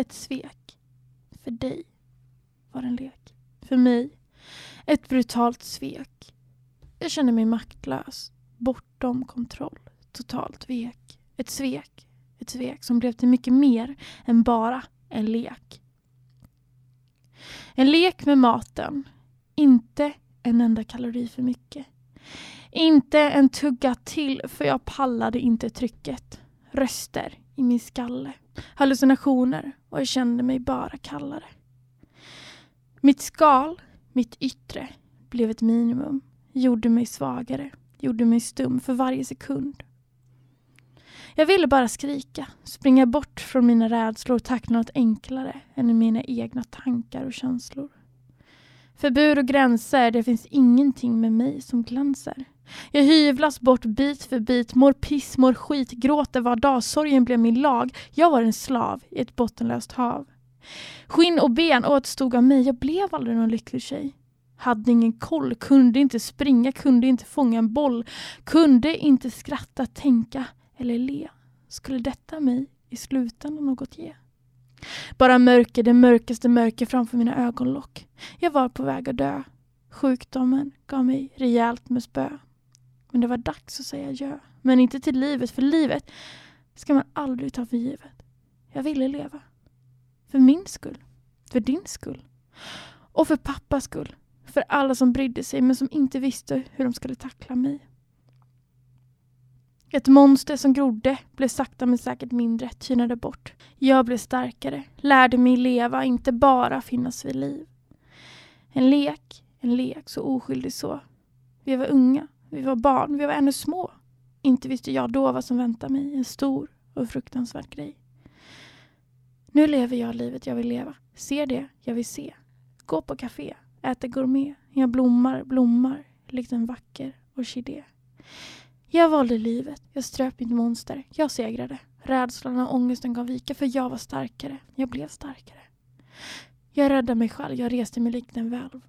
ett svek. För dig var det en lek. För mig ett brutalt svek. Jag kände mig maktlös, bortom kontroll, totalt vek. Ett svek, ett svek som blev till mycket mer än bara en lek. En lek med maten, inte en enda kalori för mycket. Inte en tugga till för jag pallade inte trycket. Röster i min skalle, hallucinationer och jag kände mig bara kallare. Mitt skal, mitt yttre, blev ett minimum. Gjorde mig svagare, gjorde mig stum för varje sekund. Jag ville bara skrika, springa bort från mina rädslor och tackla något enklare än mina egna tankar och känslor. Förbud och gränser, det finns ingenting med mig som glänser. Jag hyvlas bort bit för bit, mår piss, mår skit, gråter var dag. Sorgen blev min lag. Jag var en slav i ett bottenlöst hav. Skinn och ben åtstod av mig. Jag blev aldrig någon lycklig tjej. Hade ingen koll, kunde inte springa, kunde inte fånga en boll. Kunde inte skratta, tänka eller le. Skulle detta mig i slutändan något ge? Bara mörker, det mörkaste mörker framför mina ögonlock. Jag var på väg att dö. Sjukdomen gav mig rejält med spö. Men det var dags att säga adjö. Men inte till livet, för livet ska man aldrig ta för givet. Jag ville leva. För min skull. För din skull. Och för pappas skull. För alla som brydde sig men som inte visste hur de skulle tackla mig. Ett monster som grodde blev sakta men säkert mindre, tynade bort. Jag blev starkare, lärde mig leva, inte bara finnas vid liv. En lek, en lek så oskyldig så. Vi var unga, vi var barn, vi var ännu små. Inte visste jag då vad som väntade mig, en stor och fruktansvärd grej. Nu lever jag livet jag vill leva, ser det jag vill se. Gå på café, äter gourmet, jag blommar, blommar, likt en vacker orkidé. Jag valde livet, jag ströp mitt monster, jag segrade. Rädslan och ångesten gav vika för jag var starkare, jag blev starkare. Jag räddade mig själv, jag reste mig likt en välv.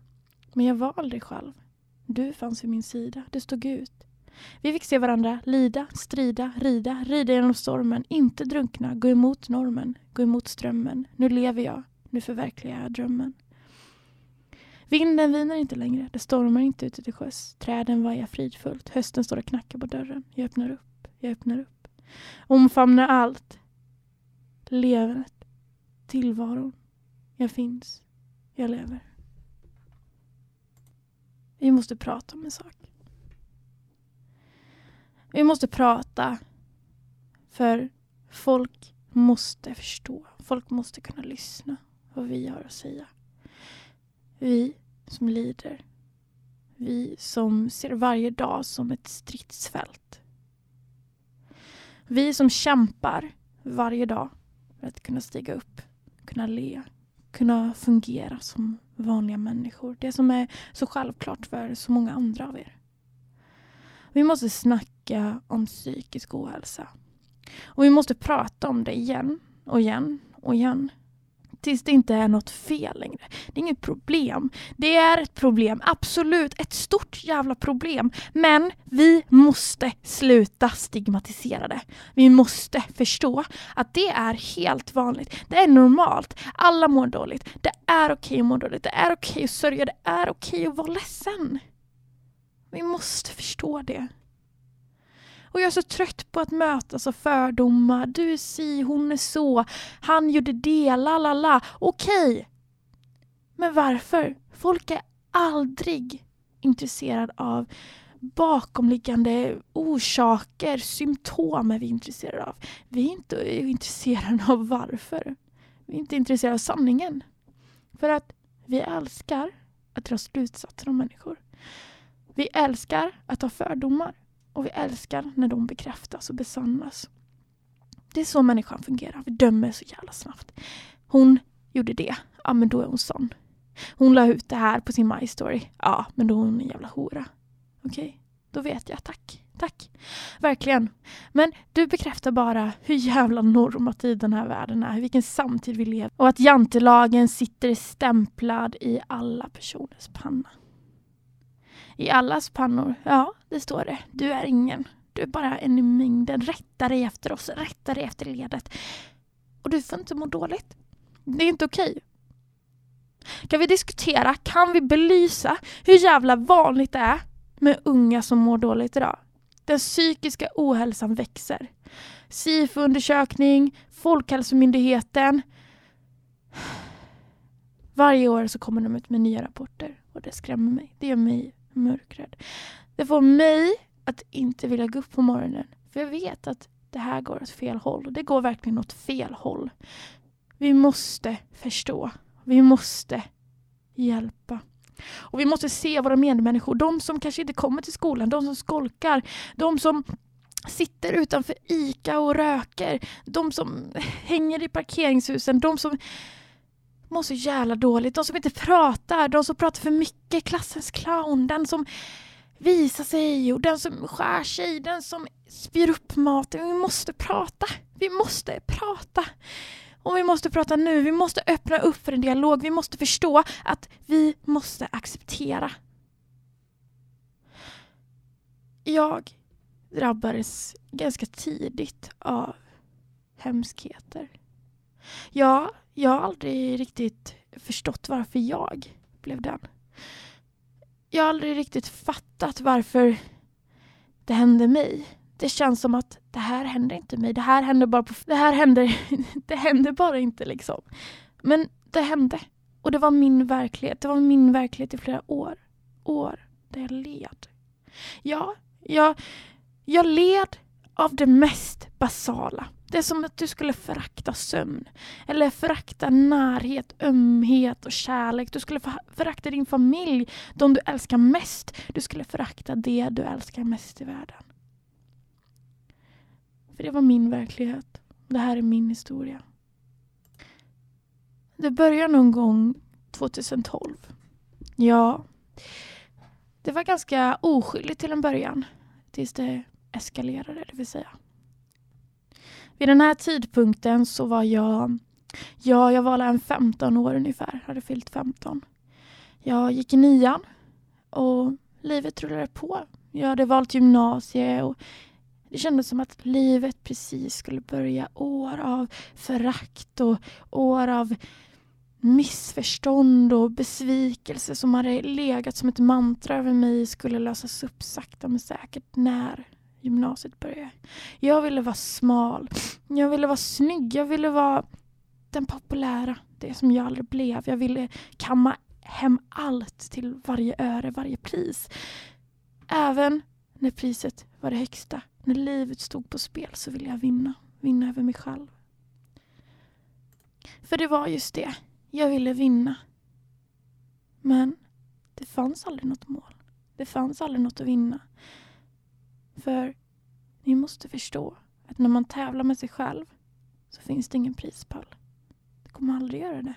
Men jag var aldrig själv. Du fanns vid min sida, du stod ut. Vi fick se varandra lida, strida, rida, rida genom stormen, inte drunkna, gå emot normen, gå emot strömmen. Nu lever jag, nu förverkligar jag drömmen. Vinden viner inte längre, det stormar inte ute till sjöss. Träden vajar fridfullt, hösten står och knackar på dörren. Jag öppnar upp, jag öppnar upp. Omfamnar allt. Levandet, tillvaron. Jag finns, jag lever. Vi måste prata om en sak. Vi måste prata för folk måste förstå. Folk måste kunna lyssna vad vi har att säga. Vi som lider. Vi som ser varje dag som ett stridsfält. Vi som kämpar varje dag för att kunna stiga upp, kunna le, kunna fungera som vanliga människor. Det som är så självklart för så många andra av er. Vi måste snacka om psykisk ohälsa. Och vi måste prata om det igen och igen och igen tills det inte är något fel längre. Det är inget problem. Det är ett problem, absolut ett stort jävla problem. Men vi måste sluta stigmatisera det. Vi måste förstå att det är helt vanligt. Det är normalt. Alla mår dåligt. Det är okej att må dåligt. Det är okej att sörja. Det är okej att vara ledsen. Vi måste förstå det. Och jag är så trött på att mötas av fördomar. Du är si, hon är så. Han gjorde det, la la la. Okej. Men varför? Folk är aldrig intresserade av bakomliggande orsaker, symptom är vi intresserade av. Vi är inte intresserade av varför. Vi är inte intresserade av sanningen. För att vi älskar att dra slutsatser om människor. Vi älskar att ha fördomar. Och vi älskar när de bekräftas och besannas. Det är så människan fungerar. Vi dömer så jävla snabbt. Hon gjorde det. Ja, men då är hon sån. Hon la ut det här på sin My Story. Ja, men då är hon en jävla hora. Okej, okay, då vet jag. Tack. Tack. Verkligen. Men du bekräftar bara hur jävla normativ den här världen är. Vilken samtid vi lever Och att jantelagen sitter stämplad i alla personers panna. I allas pannor, ja, det står det. Du är ingen. Du är bara en i mängden. Rätta dig efter oss. Rätta dig efter ledet. Och du får inte må dåligt. Det är inte okej. Kan vi diskutera, kan vi belysa hur jävla vanligt det är med unga som mår dåligt idag? Den psykiska ohälsan växer. SIFO-undersökning, Folkhälsomyndigheten. Varje år så kommer de ut med nya rapporter och det skrämmer mig. Det gör mig mörkrädd. Det får mig att inte vilja gå upp på morgonen. För jag vet att det här går åt fel håll. Det går verkligen åt fel håll. Vi måste förstå. Vi måste hjälpa. Och vi måste se våra medmänniskor, de som kanske inte kommer till skolan, de som skolkar, de som sitter utanför ICA och röker, de som hänger i parkeringshusen, de som mår så jävla dåligt, de som inte pratar, de som pratar för mycket, klassens clown, den som visar sig och den som skär sig, den som spyr upp maten. Vi måste prata. Vi måste prata. Och vi måste prata nu. Vi måste öppna upp för en dialog. Vi måste förstå att vi måste acceptera. Jag drabbades ganska tidigt av hemskheter. Ja, jag har aldrig riktigt förstått varför jag blev den. Jag har aldrig riktigt fattat varför det hände mig. Det känns som att det här händer inte mig. Det här händer bara på... Det här händer... Det händer bara inte liksom. Men det hände. Och det var min verklighet. Det var min verklighet i flera år. År där jag led. Ja, jag, jag led av det mest basala. Det är som att du skulle förakta sömn. Eller förakta närhet, ömhet och kärlek. Du skulle förakta din familj, de du älskar mest. Du skulle förakta det du älskar mest i världen. För det var min verklighet. Det här är min historia. Det började någon gång 2012. Ja, det var ganska oskyldigt till en början. Tills det eskalerade, det vill säga. Vid den här tidpunkten så var jag, ja, jag var en 15 år ungefär, hade fyllt 15. Jag gick i nian och livet rullade på. Jag hade valt gymnasie och det kändes som att livet precis skulle börja. År av förakt och år av missförstånd och besvikelse som hade legat som ett mantra över mig skulle lösas upp sakta men säkert när gymnasiet började. Jag ville vara smal. Jag ville vara snygg. Jag ville vara den populära. Det som jag aldrig blev. Jag ville kamma hem allt till varje öre, varje pris. Även när priset var det högsta. När livet stod på spel så ville jag vinna. Vinna över mig själv. För det var just det. Jag ville vinna. Men det fanns aldrig något mål. Det fanns aldrig något att vinna. För ni måste förstå att när man tävlar med sig själv så finns det ingen prispall. Det kommer aldrig göra det.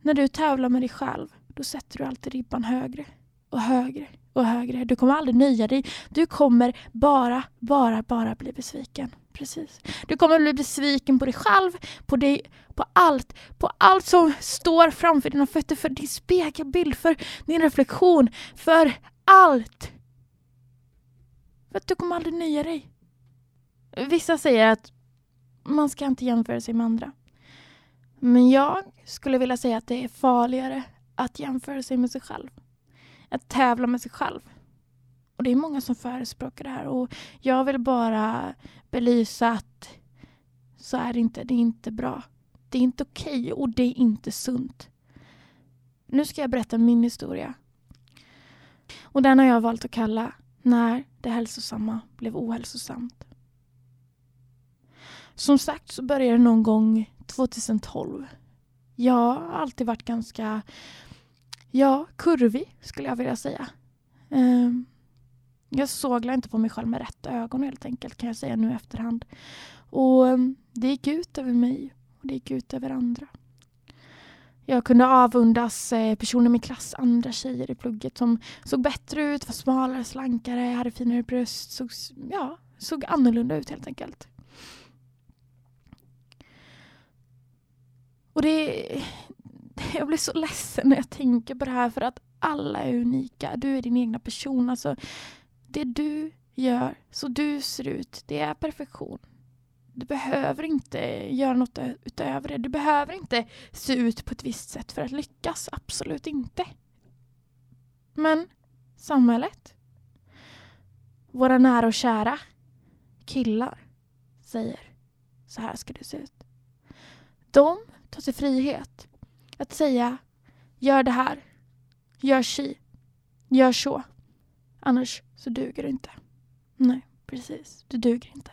När du tävlar med dig själv då sätter du alltid ribban högre och högre och högre. Du kommer aldrig nöja dig. Du kommer bara, bara, bara bli besviken. Precis. Du kommer bli besviken på dig själv, på dig, på allt. På allt som står framför dina fötter, för din spegelbild, för din reflektion, för allt. För att du kommer aldrig nöja dig. Vissa säger att man ska inte jämföra sig med andra. Men jag skulle vilja säga att det är farligare att jämföra sig med sig själv. Att tävla med sig själv. Och det är många som förespråkar det här och jag vill bara belysa att så är det inte. Det är inte bra. Det är inte okej okay och det är inte sunt. Nu ska jag berätta min historia. Och den har jag valt att kalla När det hälsosamma blev ohälsosamt. Som sagt så började det någon gång 2012. Jag har alltid varit ganska ja, kurvig skulle jag vilja säga. Um, jag såg inte på mig själv med rätt ögon helt enkelt kan jag säga nu i efterhand. Och um, det gick ut över mig och det gick ut över andra. Jag kunde avundas eh, personer i min klass, andra tjejer i plugget som såg bättre ut, var smalare, slankare, hade finare bröst, såg, ja, såg annorlunda ut helt enkelt. Och det, jag blir så ledsen när jag tänker på det här för att alla är unika. Du är din egna person. Alltså, det du gör, så du ser ut, det är perfektion. Du behöver inte göra något utöver det. Du behöver inte se ut på ett visst sätt för att lyckas. Absolut inte. Men samhället, våra nära och kära killar säger så här ska du se ut. De tar sig frihet att säga gör det här, gör si, gör så. Annars så duger du inte. Nej, precis. Du duger inte.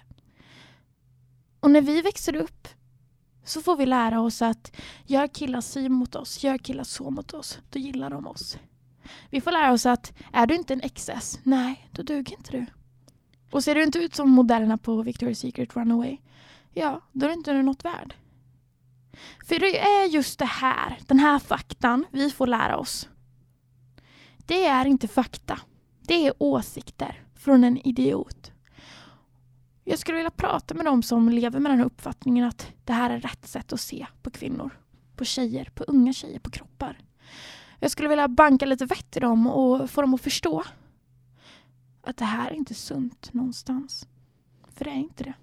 Och när vi växer upp så får vi lära oss att gör killar si mot oss, gör killar så mot oss, då gillar de oss. Vi får lära oss att är du inte en XS, nej, då duger inte du. Och ser du inte ut som modellerna på Victoria's Secret Runaway, ja, då är du inte något värd. För det är just det här, den här faktan vi får lära oss. Det är inte fakta. Det är åsikter från en idiot. Jag skulle vilja prata med dem som lever med den här uppfattningen att det här är rätt sätt att se på kvinnor, på tjejer, på unga tjejer, på kroppar. Jag skulle vilja banka lite vett i dem och få dem att förstå att det här är inte sunt någonstans. För det är inte det.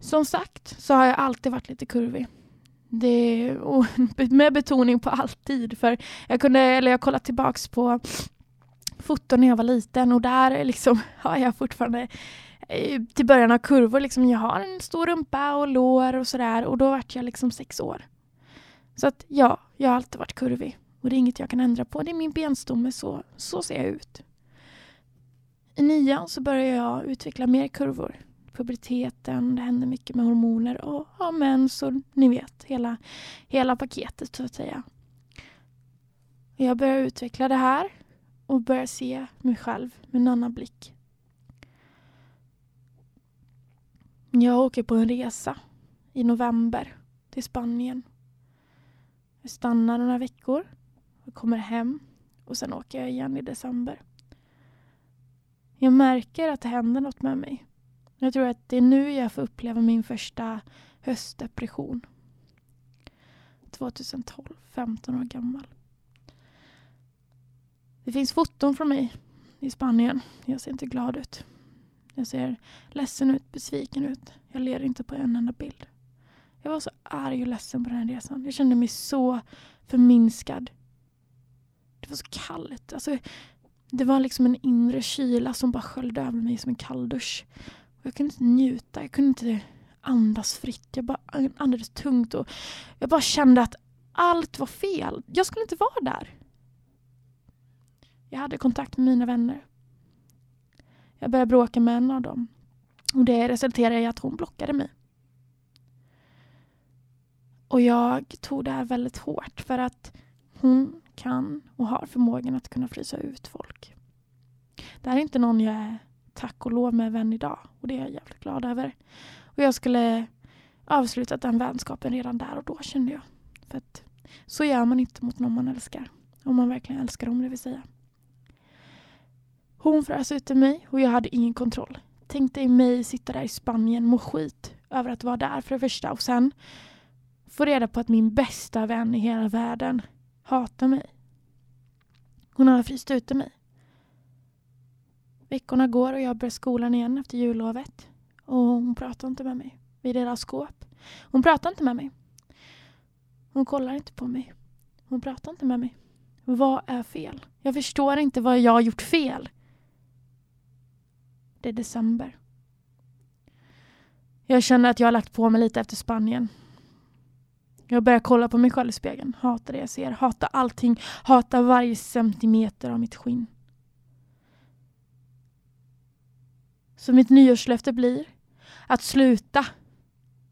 Som sagt så har jag alltid varit lite kurvig. Det, med betoning på alltid. För jag kunde, eller jag kollat tillbaks på foton när jag var liten och där liksom har jag fortfarande eh, till början av kurvor. Liksom, jag har en stor rumpa och lår och sådär och då vart jag liksom sex år. Så att ja, jag har alltid varit kurvig och det är inget jag kan ändra på. Det är min benstomme, så, så ser jag ut. I nian så började jag utveckla mer kurvor. Puberteten, det hände mycket med hormoner och ja, mens och ni vet, hela, hela paketet så att säga. Jag började utveckla det här och börjar se mig själv med en annan blick. Jag åker på en resa i november till Spanien. Jag stannar några veckor och kommer hem och sen åker jag igen i december. Jag märker att det händer något med mig. Jag tror att det är nu jag får uppleva min första höstdepression. 2012, 15 år gammal. Det finns foton från mig i Spanien. Jag ser inte glad ut. Jag ser ledsen ut, besviken ut. Jag ler inte på en enda bild. Jag var så arg och ledsen på den här resan. Jag kände mig så förminskad. Det var så kallt. Alltså, det var liksom en inre kyla som bara sköljde över mig som en kalldusch. Och jag kunde inte njuta. Jag kunde inte andas fritt. Jag bara andades tungt och jag bara kände att allt var fel. Jag skulle inte vara där. Jag hade kontakt med mina vänner. Jag började bråka med en av dem. Och det resulterade i att hon blockade mig. Och jag tog det här väldigt hårt för att hon kan och har förmågan att kunna frysa ut folk. Det här är inte någon jag är tack och lov med vän idag och det är jag jävligt glad över. Och jag skulle avslutat den vänskapen redan där och då kände jag. För att så gör man inte mot någon man älskar. Om man verkligen älskar dem, det vill säga. Hon frös ut till mig och jag hade ingen kontroll. Tänk dig mig sitta där i Spanien, må skit över att vara där för det första och sen få reda på att min bästa vän i hela världen hatar mig. Hon har fryst ut mig. Veckorna går och jag börjar skolan igen efter jullovet. Och hon pratar inte med mig vid deras skåp. Hon pratar inte med mig. Hon kollar inte på mig. Hon pratar inte med mig. Vad är fel? Jag förstår inte vad jag har gjort fel. Det är december. Jag känner att jag har lagt på mig lite efter Spanien. Jag börjar kolla på mig själv i spegeln. Hatar det jag ser. Hatar allting. Hatar varje centimeter av mitt skinn. Så mitt nyårslöfte blir att sluta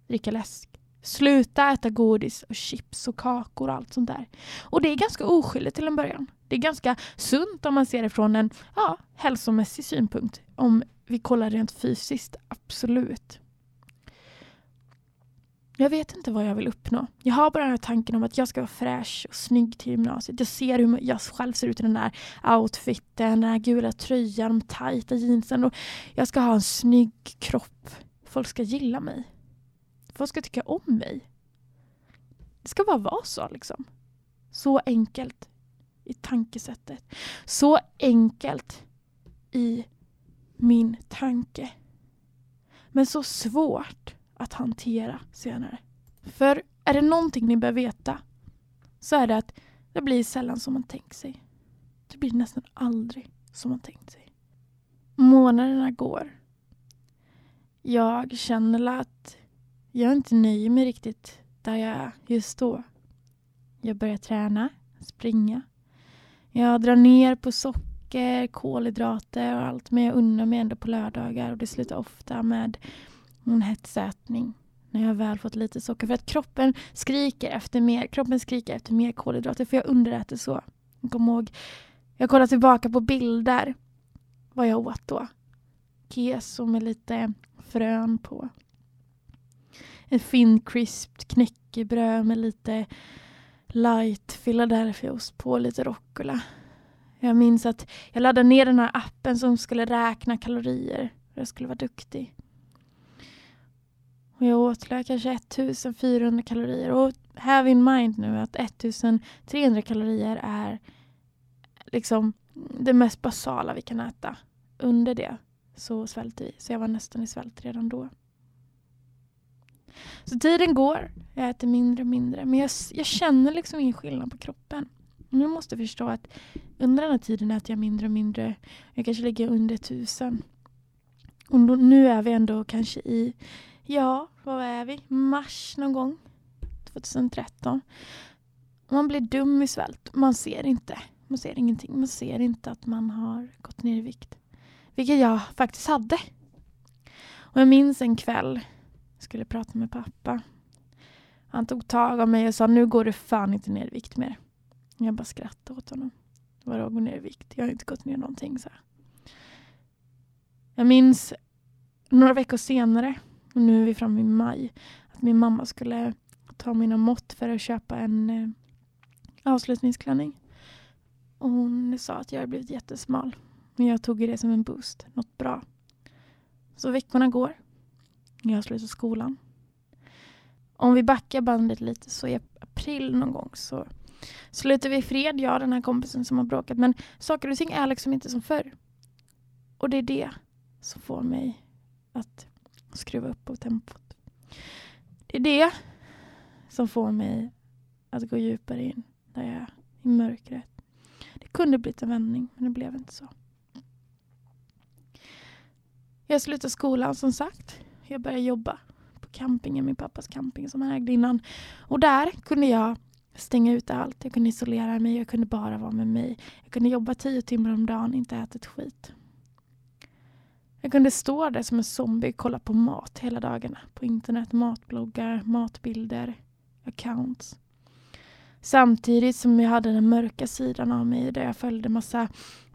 dricka läsk. Sluta äta godis och chips och kakor och allt sånt där. Och det är ganska oskyldigt till en början. Det är ganska sunt om man ser det från en ja, hälsomässig synpunkt. Om vi kollar rent fysiskt, absolut. Jag vet inte vad jag vill uppnå. Jag har bara den här tanken om att jag ska vara fräsch och snygg till gymnasiet. Jag ser hur jag själv ser ut i den där outfiten, den här gula tröjan, de tajta jeansen. Och jag ska ha en snygg kropp. Folk ska gilla mig. Folk ska tycka om mig. Det ska bara vara så liksom. Så enkelt i tankesättet. Så enkelt i min tanke. Men så svårt att hantera senare. För är det någonting ni bör veta så är det att det blir sällan som man tänkt sig. Det blir nästan aldrig som man tänkt sig. Månaderna går. Jag känner att jag inte nöjer mig riktigt där jag är just då. Jag börjar träna, springa. Jag drar ner på socker, kolhydrater och allt men jag unnar mig ändå på lördagar och det slutar ofta med en hetsätning när jag väl fått lite socker. För att kroppen skriker efter mer, kroppen skriker efter mer kolhydrater för jag underäter så. Jag kommer ihåg, jag kollar tillbaka på bilder vad jag åt då. Keso med lite frön på. Ett fin crispt knäckebröd med lite light Philadelphiaost på, lite rucola. Jag minns att jag laddade ner den här appen som skulle räkna kalorier. Jag skulle vara duktig. Och jag åt kanske 1400 kalorier. Och have in mind nu att 1300 kalorier är liksom det mest basala vi kan äta. Under det så svälter vi. Så jag var nästan i svält redan då. Så tiden går. Jag äter mindre och mindre. Men jag, jag känner liksom ingen skillnad på kroppen. Men jag måste förstå att under den här tiden äter jag mindre och mindre. Jag kanske ligger under tusen. Och då, nu är vi ändå kanske i, ja, vad är vi? Mars någon gång. 2013. Man blir dum i svält. Man ser inte. Man ser ingenting. Man ser inte att man har gått ner i vikt. Vilket jag faktiskt hade. Och jag minns en kväll jag skulle prata med pappa. Han tog tag av mig och sa nu går du fan inte ner i vikt mer. Jag bara skrattade åt honom. Vadå gå ner i vikt? Jag har inte gått ner någonting. Så. Jag minns några veckor senare, och nu är vi framme i maj, att min mamma skulle ta mina mått för att köpa en eh, avslutningsklänning. Och hon sa att jag hade blivit jättesmal. Men jag tog det som en boost, något bra. Så veckorna går jag slutar skolan. Om vi backar bandet lite så i april någon gång så slutar vi fred, jag och den här kompisen som har bråkat. Men saker och ting är liksom inte som förr. Och det är det som får mig att skruva upp på tempot. Det är det som får mig att gå djupare in där jag är i mörkret. Det kunde blivit en vändning, men det blev inte så. Jag slutade skolan som sagt. Jag började jobba på campingen, min pappas camping som han ägde innan. Och där kunde jag stänga ut allt. Jag kunde isolera mig, jag kunde bara vara med mig. Jag kunde jobba tio timmar om dagen, inte äta ett skit. Jag kunde stå där som en zombie och kolla på mat hela dagarna. På internet, matbloggar, matbilder, accounts. Samtidigt som jag hade den mörka sidan av mig där jag följde massa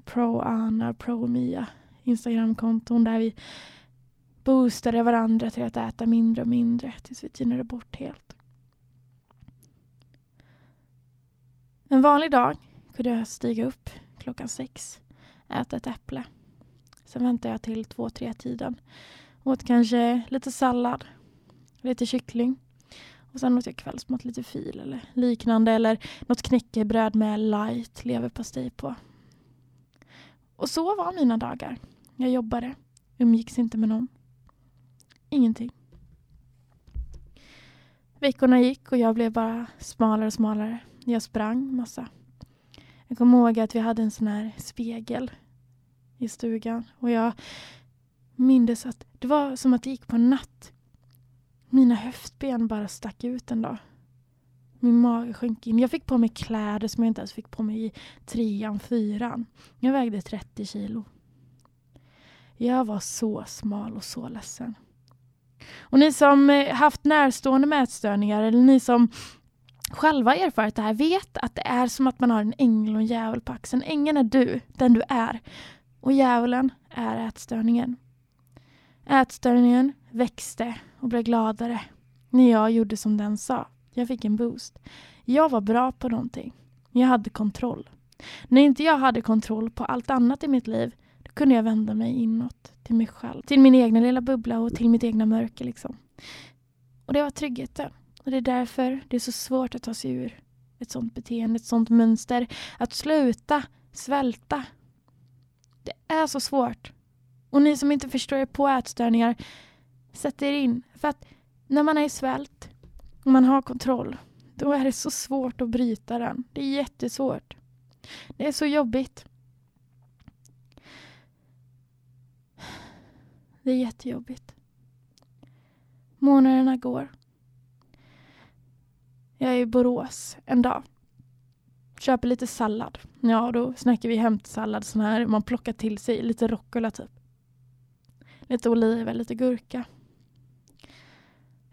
pro-Anna, pro-Mia Instagramkonton där vi boostade varandra till att äta mindre och mindre tills vi tynade bort helt. En vanlig dag kunde jag stiga upp klockan sex, äta ett äpple. Sen väntade jag till två, tre tiden. Åt kanske lite sallad, lite kyckling. Och sen åt jag kvällsmat, lite fil eller liknande. Eller något knäckebröd med light leverpastej på. Och så var mina dagar. Jag jobbade, umgicks inte med någon. Ingenting. Veckorna gick och jag blev bara smalare och smalare. Jag sprang massa. Jag kommer ihåg att vi hade en sån här spegel i stugan. Och jag mindes att det var som att det gick på en natt. Mina höftben bara stack ut en dag. Min mage sjönk in. Jag fick på mig kläder som jag inte ens fick på mig i trean, fyran. Jag vägde 30 kilo. Jag var så smal och så ledsen. Och ni som eh, haft närstående med ätstörningar eller ni som själva erfarit det här vet att det är som att man har en ängel och en djävul på axeln. Ängeln är du, den du är. Och djävulen är ätstörningen. Ätstörningen växte och blev gladare när jag gjorde som den sa. Jag fick en boost. Jag var bra på någonting. Jag hade kontroll. När inte jag hade kontroll på allt annat i mitt liv då kunde jag vända mig inåt till mig själv. Till min egna lilla bubbla och till mitt egna mörker. Liksom. Och det var tryggheten. Och det är därför det är så svårt att ta sig ur ett sånt beteende, ett sånt mönster. Att sluta svälta. Det är så svårt. Och ni som inte förstår er på ätstörningar, Sätt er in. För att när man är i svält och man har kontroll, då är det så svårt att bryta den. Det är jättesvårt. Det är så jobbigt. Det är jättejobbigt. Månaderna går. Jag är i Borås en dag. Köper lite sallad. Ja, då snackar vi hämtsallad sån här man plockar till sig lite rucola typ. Lite oliver, lite gurka.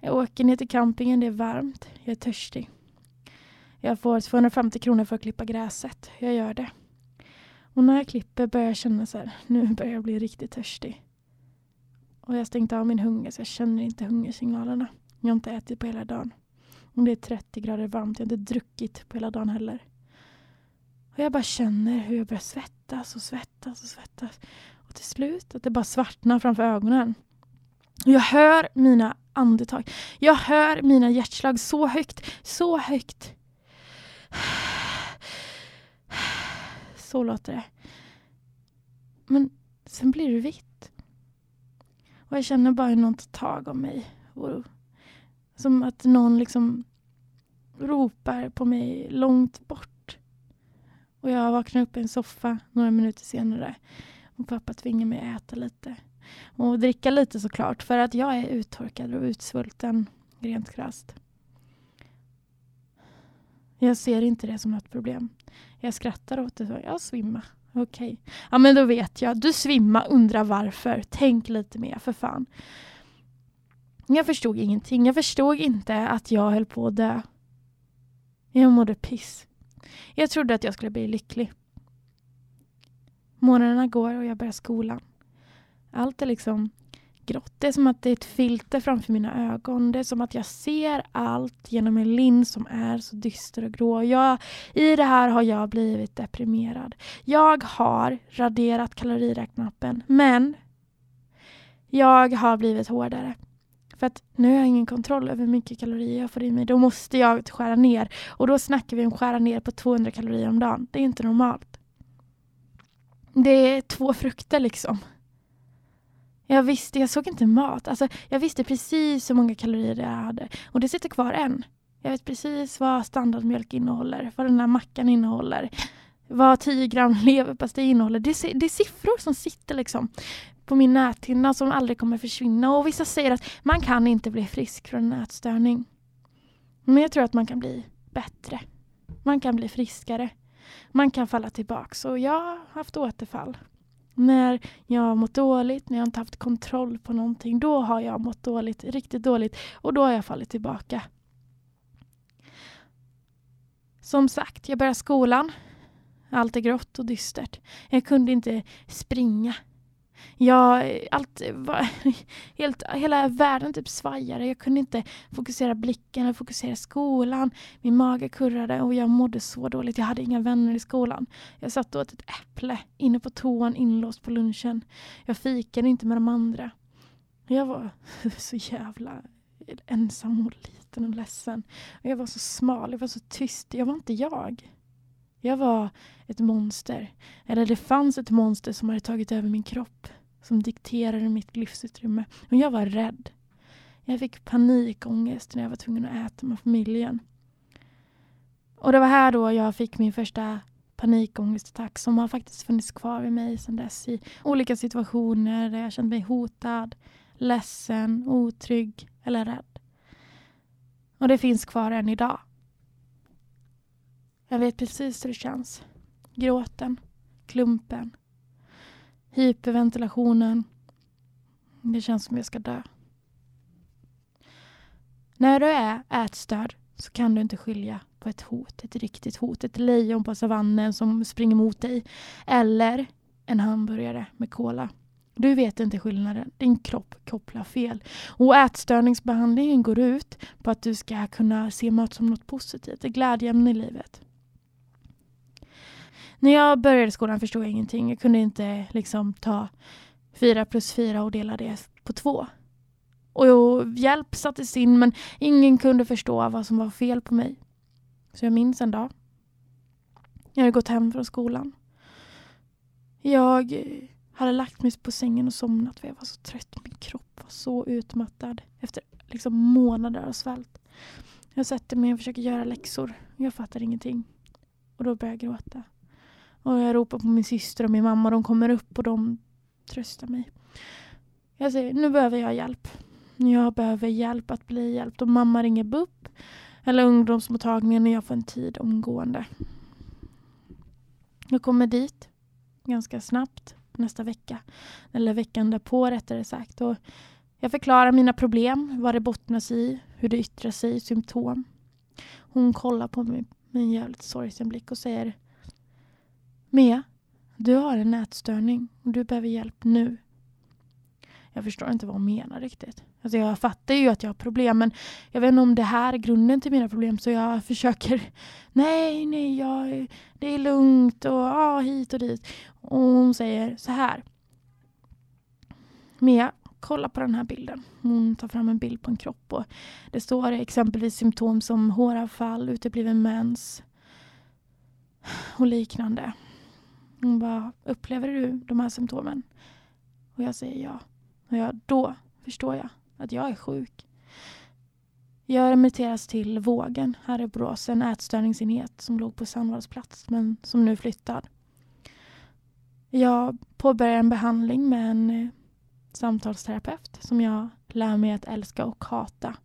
Jag åker ner till campingen, det är varmt. Jag är törstig. Jag får 250 kronor för att klippa gräset. Jag gör det. Och när jag klipper börjar jag känna så här, nu börjar jag bli riktigt törstig. Och jag har stängt av min hunger så jag känner inte hungersignalerna. Jag har inte ätit på hela dagen. Och det är 30 grader varmt, jag har inte druckit på hela dagen heller. Och jag bara känner hur jag börjar svettas och svettas och svettas. Och till slut att det bara svartnar framför ögonen. Och jag hör mina andetag. Jag hör mina hjärtslag så högt, så högt. Så låter det. Men sen blir det vitt. Och jag känner bara hur någon tar tag om mig. Och som att någon liksom ropar på mig långt bort. Och jag vaknar upp i en soffa några minuter senare. Och pappa tvingar mig att äta lite. Och dricka lite såklart. För att jag är uttorkad och utsvulten rent krasst. Jag ser inte det som något problem. Jag skrattar åt det. Så jag svimmar. Okej. Okay. Ja, men då vet jag. Du svimmar, undrar varför. Tänk lite mer, för fan. Jag förstod ingenting. Jag förstod inte att jag höll på att dö. Jag mådde piss. Jag trodde att jag skulle bli lycklig. Månaderna går och jag börjar skolan. Allt är liksom grått. Det är som att det är ett filter framför mina ögon. Det är som att jag ser allt genom en lins som är så dyster och grå. Jag, I det här har jag blivit deprimerad. Jag har raderat kaloriräknappen, men jag har blivit hårdare. För att nu har jag ingen kontroll över hur mycket kalorier jag får i mig. Då måste jag skära ner. Och då snackar vi om skära ner på 200 kalorier om dagen. Det är inte normalt. Det är två frukter liksom. Jag visste, jag såg inte mat. Alltså, jag visste precis hur många kalorier jag hade. Och det sitter kvar än. Jag vet precis vad standardmjölk innehåller, vad den här mackan innehåller, vad 10 gram leverpastej innehåller. Det är, det är siffror som sitter liksom på min näthinna som aldrig kommer försvinna. Och vissa säger att man kan inte bli frisk från en ätstörning. Men jag tror att man kan bli bättre. Man kan bli friskare. Man kan falla tillbaka. Och jag har haft återfall. När jag har mått dåligt, när jag inte haft kontroll på någonting, då har jag mått dåligt, riktigt dåligt. Och då har jag fallit tillbaka. Som sagt, jag började skolan. Allt är grått och dystert. Jag kunde inte springa. Jag, allt var, helt, hela världen typ svajade. Jag kunde inte fokusera blicken eller fokusera skolan. Min mage kurrade och jag mådde så dåligt. Jag hade inga vänner i skolan. Jag satt och åt ett äpple inne på toan inlåst på lunchen. Jag fikade inte med de andra. Jag var så jävla ensam och liten och ledsen. jag var så smal, jag var så tyst. Jag var inte jag. Jag var ett monster. Eller det fanns ett monster som hade tagit över min kropp. Som dikterade mitt livsutrymme. Och jag var rädd. Jag fick panikångest när jag var tvungen att äta med familjen. Och det var här då jag fick min första panikångestattack som har faktiskt funnits kvar i mig sedan dess i olika situationer där jag känt mig hotad, ledsen, otrygg eller rädd. Och det finns kvar än idag. Jag vet precis hur det känns. Gråten, klumpen, hyperventilationen. Det känns som jag ska dö. När du är ätstörd så kan du inte skilja på ett hot, ett riktigt hot. Ett lejon på savannen som springer mot dig. Eller en hamburgare med cola. Du vet inte skillnaden. Din kropp kopplar fel. Och ätstörningsbehandlingen går ut på att du ska kunna se mat som något positivt, ett glädjeämne i livet. När jag började skolan förstod jag ingenting. Jag kunde inte liksom ta fyra plus fyra och dela det på två. Och hjälp sattes in men ingen kunde förstå vad som var fel på mig. Så jag minns en dag. Jag hade gått hem från skolan. Jag hade lagt mig på sängen och somnat för jag var så trött. Min kropp var så utmattad efter liksom månader av svält. Jag sätter mig och försöker göra läxor. Jag fattar ingenting. Och då börjar jag gråta. Och jag ropar på min syster och min mamma. De kommer upp och de tröstar mig. Jag säger, nu behöver jag hjälp. Jag behöver hjälp att bli hjälpt. Och mamma ringer BUP eller ungdomsmottagningen och jag får en tid omgående. Jag kommer dit ganska snabbt nästa vecka. Eller veckan därpå rättare sagt. Och jag förklarar mina problem, vad det bottnas i, hur det yttrar sig, symptom. Hon kollar på mig med en jävligt sorgsen blick och säger Mia, du har en nätstörning och du behöver hjälp nu. Jag förstår inte vad hon menar riktigt. Alltså jag fattar ju att jag har problem men jag vet inte om det här är grunden till mina problem så jag försöker Nej, nej, jag, det är lugnt och ah, hit och dit. Och hon säger så här. Mia, kolla på den här bilden. Hon tar fram en bild på en kropp och det står exempelvis symptom som håravfall, utebliven mens och liknande. Hon bara, upplever du de här symptomen? Och jag säger ja. Och jag, då förstår jag att jag är sjuk. Jag remitteras till Vågen här i Borås, en ätstörningsenhet som låg på Sandvallsplats men som nu är flyttad. Jag påbörjar en behandling med en eh, samtalsterapeut som jag lär mig att älska och hata.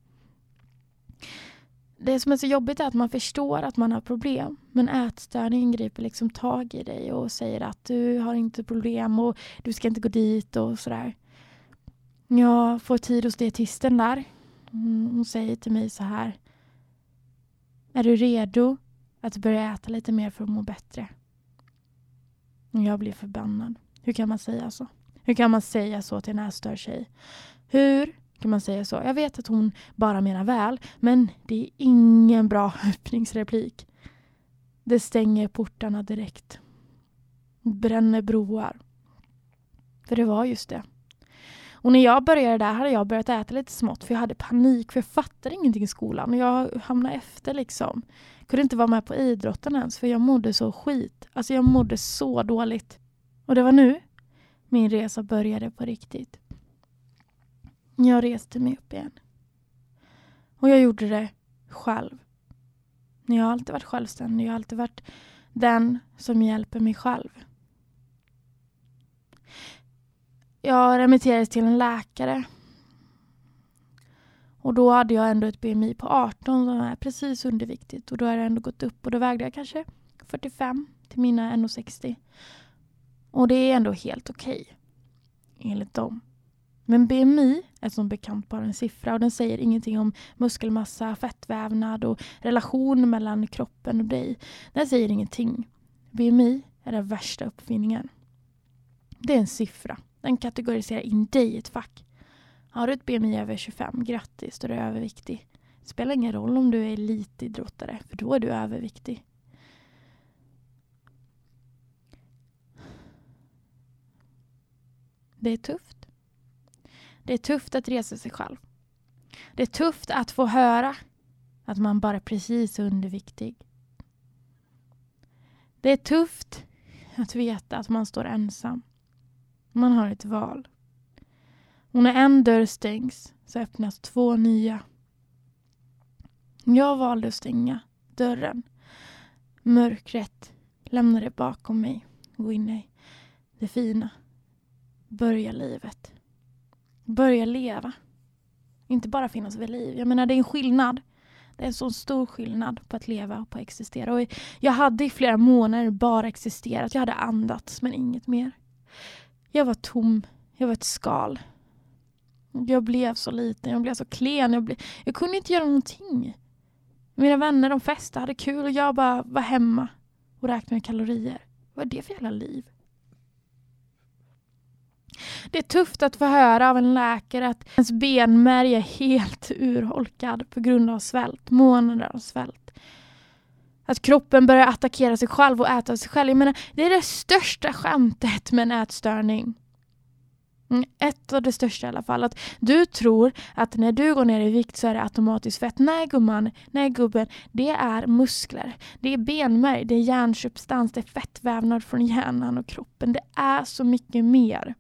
Det som är så jobbigt är att man förstår att man har problem men ätstörningen griper liksom tag i dig och säger att du har inte problem och du ska inte gå dit och sådär. Jag får tid hos dietisten där. Mm, hon säger till mig så här. Är du redo att börja äta lite mer för att må bättre? Jag blir förbannad. Hur kan man säga så? Hur kan man säga så till en ätstörd tjej? Hur kan man säga så? Jag vet att hon bara menar väl, men det är ingen bra öppningsreplik. Det stänger portarna direkt. Bränner broar. För det var just det. Och när jag började där hade jag börjat äta lite smått för jag hade panik för jag fattade ingenting i skolan och jag hamnade efter liksom. Kunde inte vara med på idrotten ens för jag mådde så skit. Alltså jag mådde så dåligt. Och det var nu min resa började på riktigt. Jag reste mig upp igen. Och jag gjorde det själv. Jag har alltid varit självständig. Jag har alltid varit den som hjälper mig själv. Jag remitterades till en läkare. Och då hade jag ändå ett BMI på 18 som är precis underviktigt. Och då har det ändå gått upp och då vägde jag kanske 45 till mina 1,60. Och det är ändå helt okej. Okay, enligt dem. Men BMI är som bekant bara en siffra och den säger ingenting om muskelmassa, fettvävnad och relation mellan kroppen och dig. Den säger ingenting. BMI är den värsta uppfinningen. Det är en siffra. Den kategoriserar in dig i ett fack. Har du ett BMI över 25, grattis, då är du överviktig. Det spelar ingen roll om du är elitidrottare, för då är du överviktig. Det är tufft. Det är tufft att resa sig själv. Det är tufft att få höra att man bara är precis underviktig. Det är tufft att veta att man står ensam. Man har ett val. Och när en dörr stängs så öppnas två nya. Jag valde att stänga dörren. Mörkret lämnade bakom mig. Gå in i det fina. Börja livet. Börja leva. Inte bara finnas vid liv. Jag menar det är en skillnad. Det är en så stor skillnad på att leva och på att existera. Och jag hade i flera månader bara existerat. Jag hade andats men inget mer. Jag var tom. Jag var ett skal. Jag blev så liten, jag blev så klen. Jag, blev, jag kunde inte göra någonting. Mina vänner de festade, hade kul och jag bara var hemma och räknade kalorier. Vad är det för jävla liv? Det är tufft att få höra av en läkare att ens benmärg är helt urholkad på grund av svält, månader av svält. Att kroppen börjar attackera sig själv och äta sig själv. Jag menar, det är det största skämtet med en ätstörning. Mm, ett av de största i alla fall. Att du tror att när du går ner i vikt så är det automatiskt fett. Nej gumman, nej gubben. Det är muskler, det är benmärg, det är hjärnsubstans, det är fettvävnad från hjärnan och kroppen. Det är så mycket mer.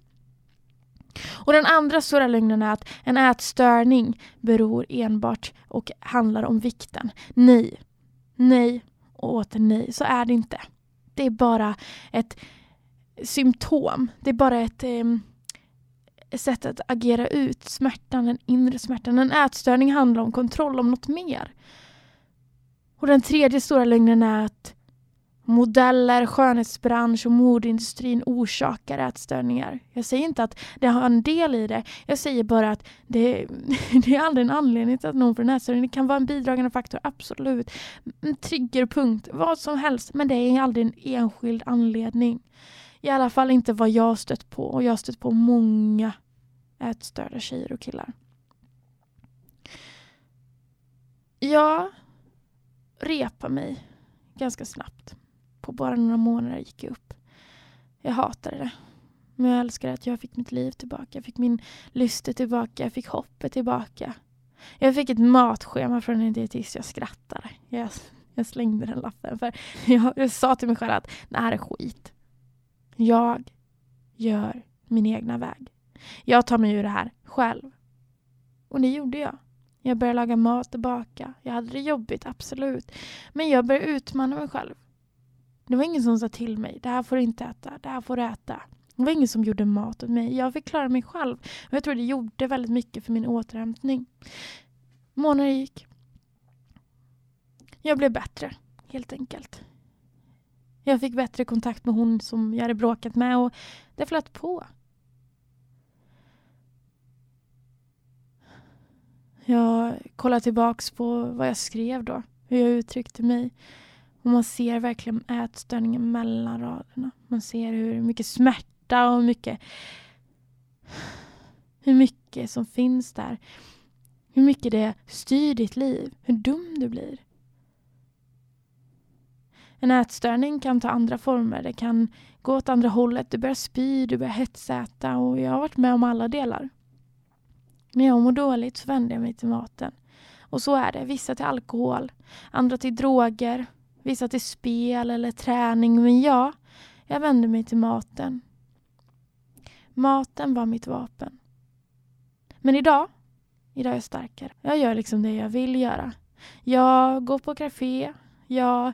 Och den andra stora lögnen är att en ätstörning beror enbart och handlar om vikten. Nej, nej och åter nej. Så är det inte. Det är bara ett symptom. Det är bara ett eh, sätt att agera ut smärtan, den inre smärtan. En ätstörning handlar om kontroll, om något mer. Och den tredje stora lögnen är att modeller, skönhetsbransch och modeindustrin orsakar ätstörningar. Jag säger inte att det har en del i det. Jag säger bara att det, det är aldrig en anledning till att någon får en ätstörning. Det kan vara en bidragande faktor, absolut. En triggerpunkt, vad som helst. Men det är aldrig en enskild anledning. I alla fall inte vad jag har stött på. Och jag har stött på många ätstörda tjejer och killar. Jag repar mig ganska snabbt på bara några månader gick jag upp. Jag hatade det. Men jag älskade att jag fick mitt liv tillbaka. Jag fick min lyster tillbaka. Jag fick hoppet tillbaka. Jag fick ett matschema från en dietist. Jag skrattade. Jag, jag slängde den lappen. För jag, jag sa till mig själv att det här är skit. Jag gör min egna väg. Jag tar mig ur det här själv. Och det gjorde jag. Jag började laga mat tillbaka. Jag hade det jobbigt, absolut. Men jag började utmana mig själv. Det var ingen som sa till mig, det här får du inte äta, det här får du äta. Det var ingen som gjorde mat åt mig. Jag fick klara mig själv. Och jag tror det gjorde väldigt mycket för min återhämtning. Månader gick. Jag blev bättre, helt enkelt. Jag fick bättre kontakt med hon som jag hade bråkat med och det flöt på. Jag kollar tillbaks på vad jag skrev då, hur jag uttryckte mig. Och man ser verkligen ätstörningen mellan raderna. Man ser hur mycket smärta och mycket hur mycket som finns där. Hur mycket det styr ditt liv. Hur dum du blir. En ätstörning kan ta andra former. Det kan gå åt andra hållet. Du börjar spy, du börjar hetsäta och jag har varit med om alla delar. När jag mår dåligt så vänder jag mig till maten. Och så är det. Vissa till alkohol, andra till droger, vissa till spel eller träning. Men ja, jag vände mig till maten. Maten var mitt vapen. Men idag, idag är jag starkare. Jag gör liksom det jag vill göra. Jag går på café. Jag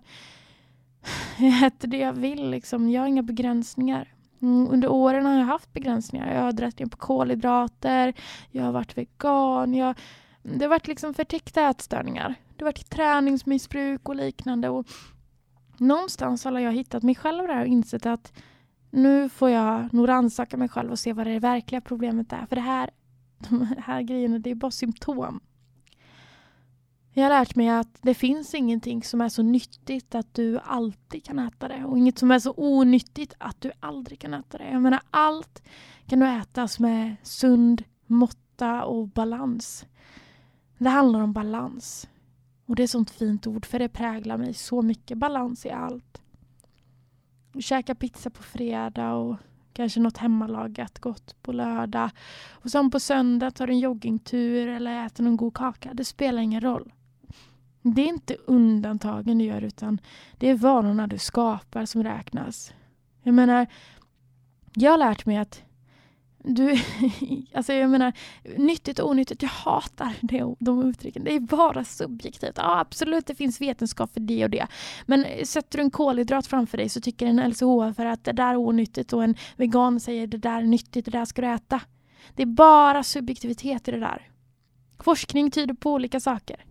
äter det jag vill. Liksom. Jag har inga begränsningar. Mm, under åren har jag haft begränsningar. Jag har dragit ner på kolhydrater. Jag har varit vegan. Jag, det har varit liksom förtäckta ätstörningar. Det har varit träningsmissbruk och liknande. Och någonstans har jag hittat mig själv där och insett att nu får jag nog rannsaka mig själv och se vad det verkliga problemet är. För det här, de här grejerna, det är bara symptom. Jag har lärt mig att det finns ingenting som är så nyttigt att du alltid kan äta det och inget som är så onyttigt att du aldrig kan äta det. Jag menar allt kan du ätas med sund måtta och balans. Det handlar om balans. Och det är ett sånt fint ord för det präglar mig så mycket. Balans i allt. Käka pizza på fredag och kanske något hemmalagat gott på lördag. Och sen på söndag tar du en joggingtur eller äter någon god kaka. Det spelar ingen roll. Det är inte undantagen du gör utan det är vanorna du skapar som räknas. Jag menar, jag har lärt mig att du, alltså jag menar, nyttigt och onyttigt, jag hatar det, de uttrycken. Det är bara subjektivt. Ja, absolut, det finns vetenskap för det och det. Men sätter du en kolhydrat framför dig så tycker en LCHF för att det där är onyttigt och en vegan säger det där är nyttigt, det där ska du äta. Det är bara subjektivitet i det där. Forskning tyder på olika saker.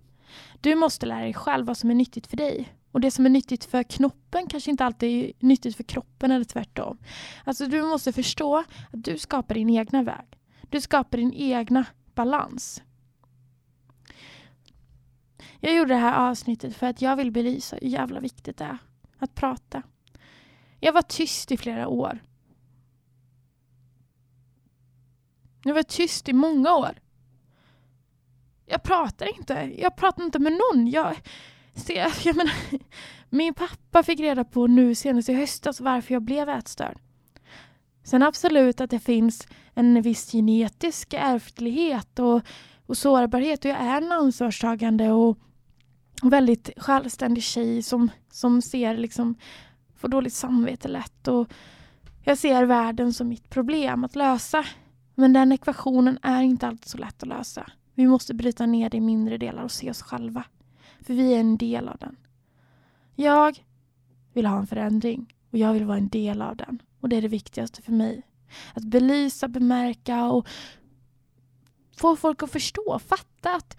Du måste lära dig själv vad som är nyttigt för dig. Och det som är nyttigt för knoppen kanske inte alltid är nyttigt för kroppen eller tvärtom. Alltså du måste förstå att du skapar din egna väg. Du skapar din egna balans. Jag gjorde det här avsnittet för att jag vill belysa hur jävla viktigt det är att prata. Jag var tyst i flera år. Jag var tyst i många år. Jag pratar inte. Jag pratar inte med någon. Jag, se, jag menar, min pappa fick reda på nu senast i höstas varför jag blev ätstörd. Sen absolut att det finns en viss genetisk ärftlighet och, och sårbarhet. Och jag är en ansvarstagande och väldigt självständig tjej som, som ser liksom, får dåligt samvete lätt. Och jag ser världen som mitt problem att lösa. Men den ekvationen är inte alltid så lätt att lösa. Vi måste bryta ner det i mindre delar och se oss själva. För vi är en del av den. Jag vill ha en förändring och jag vill vara en del av den. Och det är det viktigaste för mig. Att belysa, bemärka och få folk att förstå, fatta att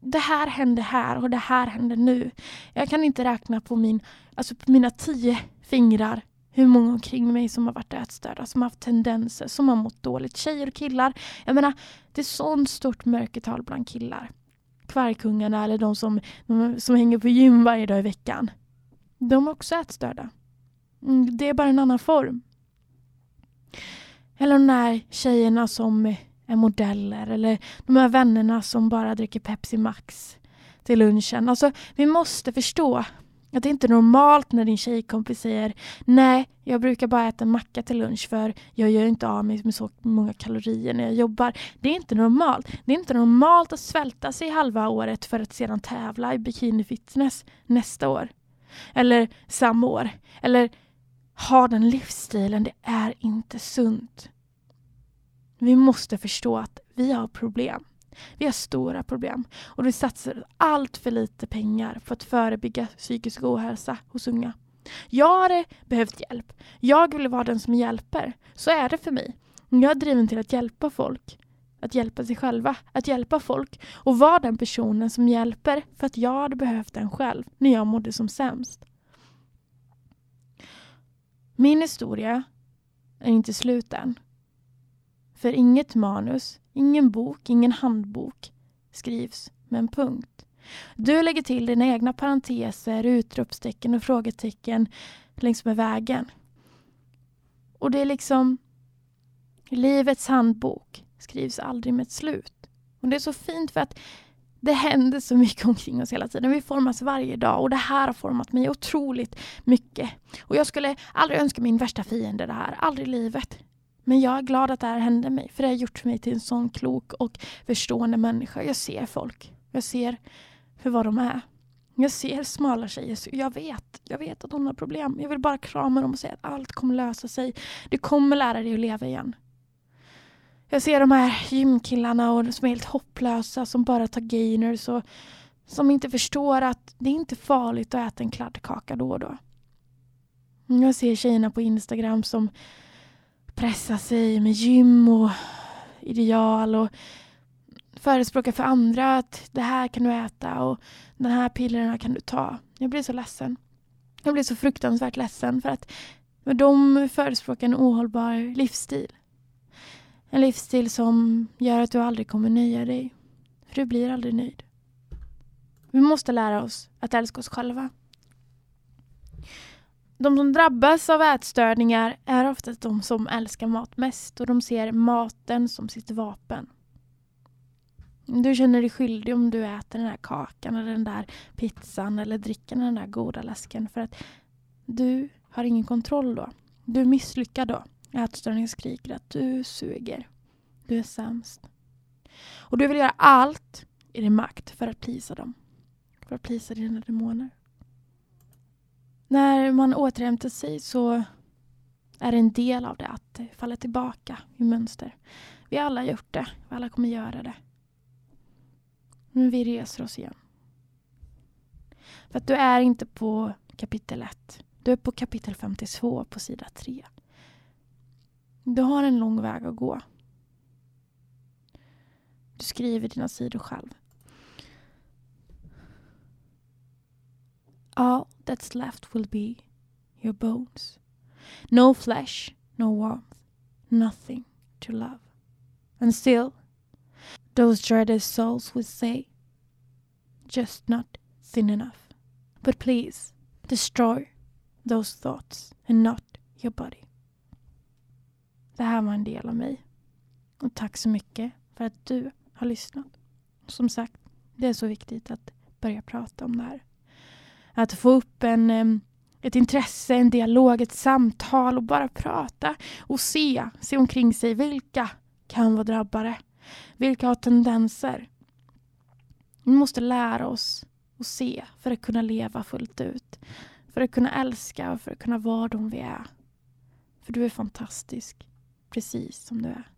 det här händer här och det här händer nu. Jag kan inte räkna på, min, alltså på mina tio fingrar hur många omkring mig som har varit ätstörda, som har haft tendenser, som har mått dåligt. Tjejer och killar. Jag menar, det är sånt stort mörkertal bland killar. Kvarkungarna eller de som, de som hänger på gym varje dag i veckan. De är också ätstörda. Mm, det är bara en annan form. Eller de där tjejerna som är modeller eller de här vännerna som bara dricker Pepsi Max till lunchen. Alltså, vi måste förstå att det inte är normalt när din tjejkompis säger nej, jag brukar bara äta macka till lunch för jag gör inte av mig med så många kalorier när jag jobbar. Det är inte normalt. Det är inte normalt att svälta sig halva året för att sedan tävla i bikini fitness nästa år. Eller samma år. Eller ha den livsstilen. Det är inte sunt. Vi måste förstå att vi har problem. Vi har stora problem och vi satsar allt för lite pengar på att förebygga psykisk ohälsa hos unga. Jag har behövt hjälp. Jag vill vara den som hjälper. Så är det för mig. Jag är driven till att hjälpa folk. Att hjälpa sig själva. Att hjälpa folk. Och vara den personen som hjälper för att jag hade behövt den själv när jag mådde som sämst. Min historia är inte slut än. För inget manus, ingen bok, ingen handbok skrivs med en punkt. Du lägger till dina egna parenteser, utropstecken och frågetecken längs med vägen. Och det är liksom... Livets handbok skrivs aldrig med ett slut. Och det är så fint för att det händer så mycket omkring oss hela tiden. Vi formas varje dag och det här har format mig otroligt mycket. Och jag skulle aldrig önska min värsta fiende det här. Aldrig i livet. Men jag är glad att det här hände mig. För det har gjort mig till en sån klok och förstående människa. Jag ser folk. Jag ser för vad de är. Jag ser smala tjejer. Jag vet, jag vet att hon har problem. Jag vill bara krama dem och säga att allt kommer lösa sig. Du kommer lära dig att leva igen. Jag ser de här gymkillarna och som är helt hopplösa som bara tar gainers och som inte förstår att det är inte farligt att äta en kladdkaka då och då. Jag ser tjejerna på Instagram som pressa sig med gym och ideal och förespråka för andra att det här kan du äta och den här pillerna kan du ta. Jag blir så ledsen. Jag blir så fruktansvärt ledsen för att de förespråkar en ohållbar livsstil. En livsstil som gör att du aldrig kommer nöja dig. För du blir aldrig nöjd. Vi måste lära oss att älska oss själva. De som drabbas av ätstörningar är ofta de som älskar mat mest och de ser maten som sitt vapen. Du känner dig skyldig om du äter den här kakan eller den där pizzan eller dricker den där goda läsken för att du har ingen kontroll då. Du är misslyckad då. Ätstörningen skriker att du suger. Du är sämst. Och du vill göra allt i din makt för att plisa dem. För att plisa dina demoner. När man återhämtar sig så är det en del av det att falla tillbaka i mönster. Vi har alla gjort det. Vi alla kommer göra det. Men vi reser oss igen. För att du är inte på kapitel 1. Du är på kapitel 52 på sida 3. Du har en lång väg att gå. Du skriver dina sidor själv. All that's left will be your bones. No flesh, no warmth, nothing to love. And still, those dreaded souls will say, just not thin enough. But please, destroy those thoughts and not your body. Det här var en del av mig. Och tack så mycket för att du har lyssnat. Som sagt, det är så viktigt att börja prata om det här. Att få upp en, ett intresse, en dialog, ett samtal och bara prata och se, se omkring sig. Vilka kan vara drabbade? Vilka har tendenser? Vi måste lära oss att se för att kunna leva fullt ut. För att kunna älska och för att kunna vara de vi är. För du är fantastisk, precis som du är.